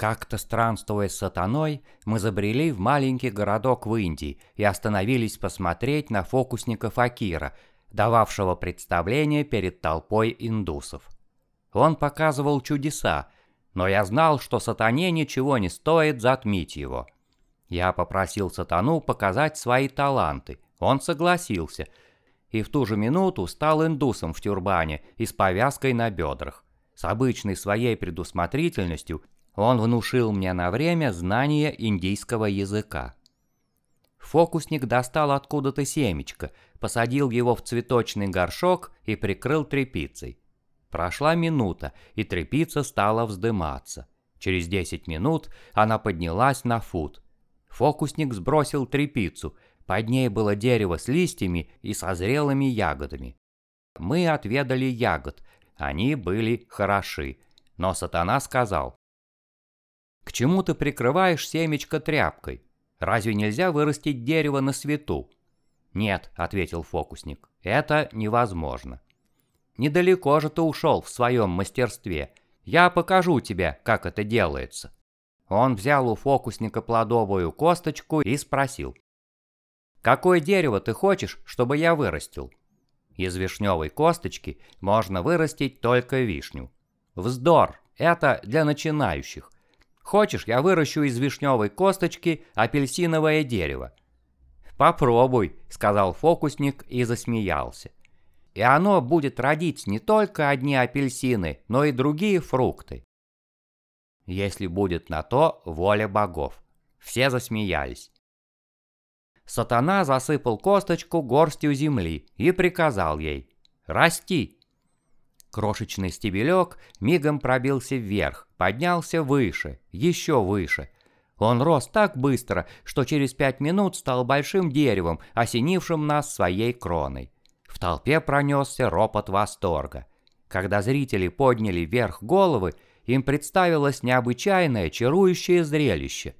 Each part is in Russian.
Как-то странствуя с сатаной, мы забрели в маленький городок в Индии и остановились посмотреть на фокусника Факира, дававшего представление перед толпой индусов. Он показывал чудеса, но я знал, что сатане ничего не стоит затмить его. Я попросил сатану показать свои таланты, он согласился, и в ту же минуту стал индусом в тюрбане и с повязкой на бедрах. С обычной своей предусмотрительностью он внушил мне на время знание индийского языка. Фокусник достал откуда-то семечко, посадил его в цветочный горшок и прикрыл тряпицей. Прошла минута, и тряпица стала вздыматься. Через 10 минут она поднялась на фут. Фокусник сбросил тряпицу, под ней было дерево с листьями и созрелыми ягодами. Мы отведали ягод, они были хороши. Но сатана сказал, к чему ты прикрываешь семечко тряпкой? Разве нельзя вырастить дерево на свету? Нет, ответил фокусник, это невозможно. Недалеко же ты ушел в своем мастерстве. Я покажу тебе, как это делается. Он взял у фокусника плодовую косточку и спросил. «Какое дерево ты хочешь, чтобы я вырастил?» Из вишневой косточки можно вырастить только вишню. Вздор, это для начинающих. Хочешь, я выращу из вишневой косточки апельсиновое дерево?» «Попробуй», — сказал фокусник и засмеялся. «И оно будет родить не только одни апельсины, но и другие фрукты». Если будет на то воля богов. Все засмеялись. Сатана засыпал косточку горстью земли и приказал ей «Расти!» Крошечный стебелек мигом пробился вверх, поднялся выше, еще выше. Он рос так быстро, что через пять минут стал большим деревом, осенившим нас своей кроной. В толпе пронесся ропот восторга. Когда зрители подняли вверх головы, им представилось необычайное чарующее зрелище.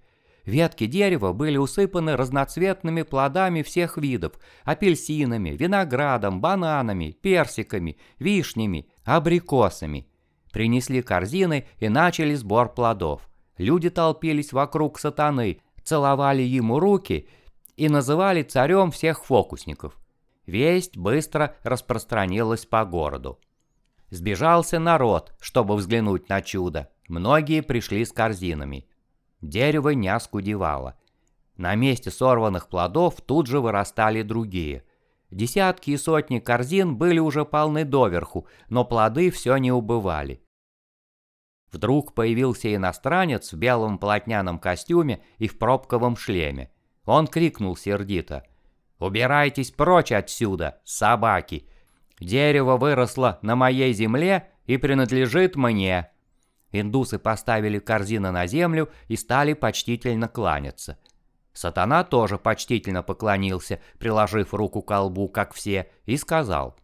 Ветки дерева были усыпаны разноцветными плодами всех видов – апельсинами, виноградом, бананами, персиками, вишнями, абрикосами. Принесли корзины и начали сбор плодов. Люди толпились вокруг сатаны, целовали ему руки и называли царем всех фокусников. Весть быстро распространилась по городу. Сбежался народ, чтобы взглянуть на чудо. Многие пришли с корзинами. Дерево не оскудевало. На месте сорванных плодов тут же вырастали другие. Десятки и сотни корзин были уже полны доверху, но плоды все не убывали. Вдруг появился иностранец в белом полотняном костюме и в пробковом шлеме. Он крикнул сердито. «Убирайтесь прочь отсюда, собаки! Дерево выросло на моей земле и принадлежит мне!» Индусы поставили корзины на землю и стали почтительно кланяться. Сатана тоже почтительно поклонился, приложив руку к колбу, как все, и сказал,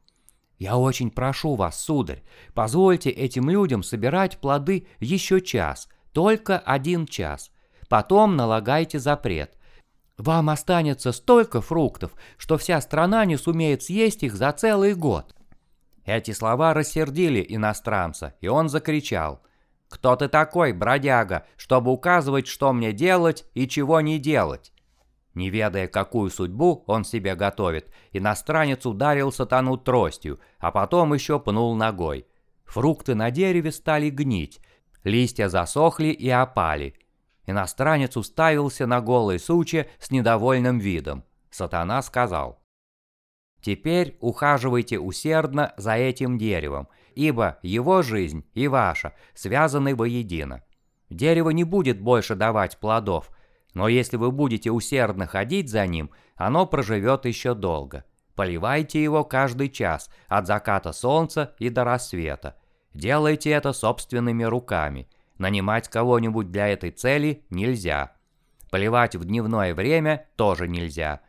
«Я очень прошу вас, сударь, позвольте этим людям собирать плоды еще час, только один час. Потом налагайте запрет. Вам останется столько фруктов, что вся страна не сумеет съесть их за целый год». Эти слова рассердили иностранца, и он закричал – кто ты такой, бродяга, чтобы указывать, что мне делать и чего не делать? Не ведая, какую судьбу он себе готовит, иностранец ударил сатану тростью, а потом еще пнул ногой. Фрукты на дереве стали гнить, листья засохли и опали. Иностранец уставился на голые сучья с недовольным видом. Сатана сказал, «Теперь ухаживайте усердно за этим деревом, ибо его жизнь и ваша связаны воедино. Дерево не будет больше давать плодов, но если вы будете усердно ходить за ним, оно проживет еще долго. Поливайте его каждый час, от заката солнца и до рассвета. Делайте это собственными руками. Нанимать кого-нибудь для этой цели нельзя. Поливать в дневное время тоже нельзя.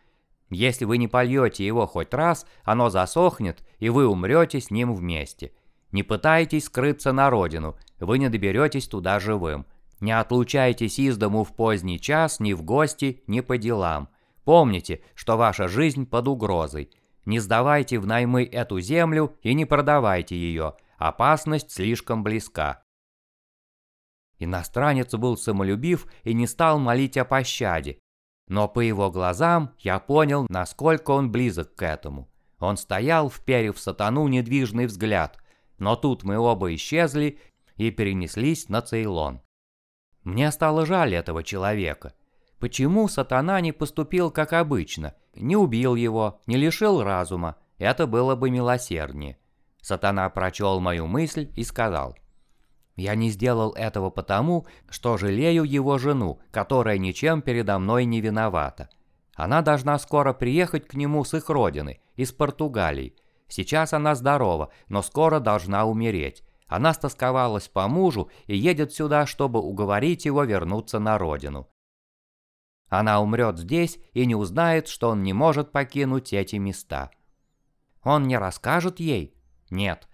Если вы не польете его хоть раз, оно засохнет, и вы умрете с ним вместе. Не пытайтесь скрыться на родину, вы не доберетесь туда живым. Не отлучайтесь из дому в поздний час ни в гости, ни по делам. Помните, что ваша жизнь под угрозой. Не сдавайте в наймы эту землю и не продавайте ее. Опасность слишком близка. Иностранец был самолюбив и не стал молить о пощаде. Но по его глазам я понял, насколько он близок к этому. Он стоял, вперев сатану недвижный взгляд, но тут мы оба исчезли и перенеслись на Цейлон. Мне стало жаль этого человека. Почему сатана не поступил как обычно, не убил его, не лишил разума? Это было бы милосерднее. Сатана прочел мою мысль и сказал, «Я не сделал этого потому, что жалею его жену, которая ничем передо мной не виновата. Она должна скоро приехать к нему с их родины, из Португалии. Сейчас она здорова, но скоро должна умереть. Она стосковалась по мужу и едет сюда, чтобы уговорить его вернуться на родину. Она умрет здесь и не узнает, что он не может покинуть эти места. Он не расскажет ей? Нет.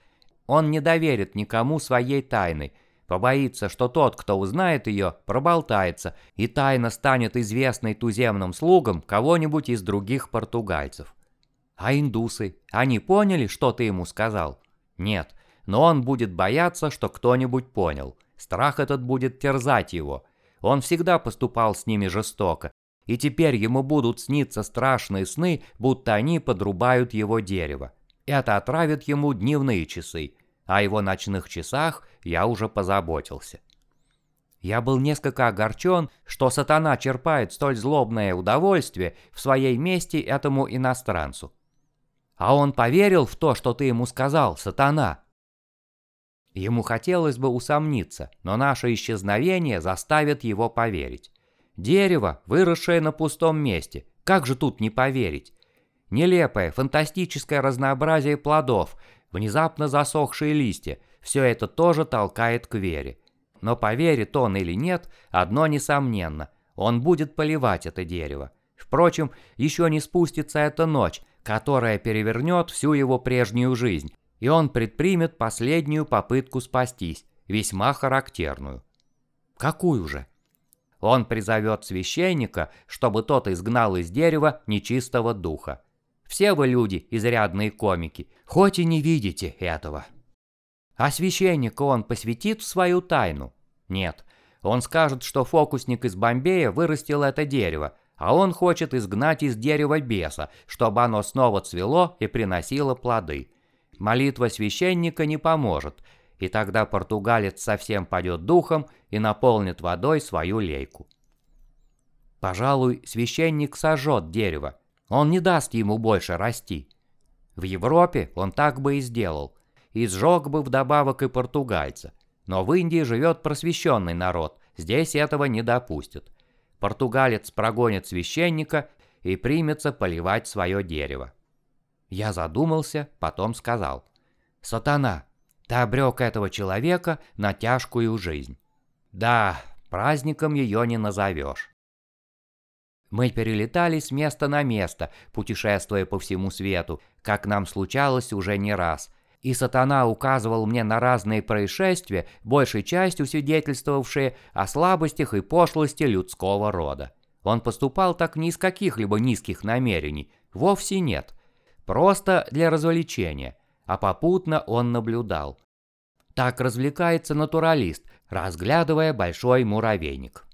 Он не доверит никому своей тайны, побоится, что тот, кто узнает ее, проболтается, и тайна станет известной туземным слугам кого-нибудь из других португальцев. А индусы, они поняли, что ты ему сказал? Нет, но он будет бояться, что кто-нибудь понял. Страх этот будет терзать его. Он всегда поступал с ними жестоко, и теперь ему будут сниться страшные сны, будто они подрубают его дерево. Это отравит ему дневные часы, о его ночных часах я уже позаботился. Я был несколько огорчен, что сатана черпает столь злобное удовольствие в своей мести этому иностранцу. А он поверил в то, что ты ему сказал, сатана. Ему хотелось бы усомниться, но наше исчезновение заставит его поверить. Дерево, выросшее на пустом месте, как же тут не поверить? Нелепое, фантастическое разнообразие плодов, внезапно засохшие листья, все это тоже толкает к вере. Но поверит он или нет, одно несомненно, он будет поливать это дерево. Впрочем, еще не спустится эта ночь, которая перевернет всю его прежнюю жизнь, и он предпримет последнюю попытку спастись, весьма характерную. Какую же? Он призовет священника, чтобы тот изгнал из дерева нечистого духа. Все вы люди, изрядные комики, хоть и не видите этого. А священника он посвятит в свою тайну? Нет. Он скажет, что фокусник из Бомбея вырастил это дерево, а он хочет изгнать из дерева беса, чтобы оно снова цвело и приносило плоды. Молитва священника не поможет, и тогда португалец совсем падет духом и наполнит водой свою лейку. Пожалуй, священник сожжет дерево, он не даст ему больше расти. В Европе он так бы и сделал, и сжег бы вдобавок и португальца. Но в Индии живет просвещенный народ, здесь этого не допустят. Португалец прогонит священника и примется поливать свое дерево. Я задумался, потом сказал. «Сатана, ты обрек этого человека на тяжкую жизнь». «Да, праздником ее не назовешь». Мы перелетали с места на место, путешествуя по всему свету, как нам случалось уже не раз. И сатана указывал мне на разные происшествия, большей частью свидетельствовавшие о слабостях и пошлости людского рода. Он поступал так не из каких-либо низких намерений, вовсе нет. Просто для развлечения, а попутно он наблюдал. Так развлекается натуралист, разглядывая большой муравейник.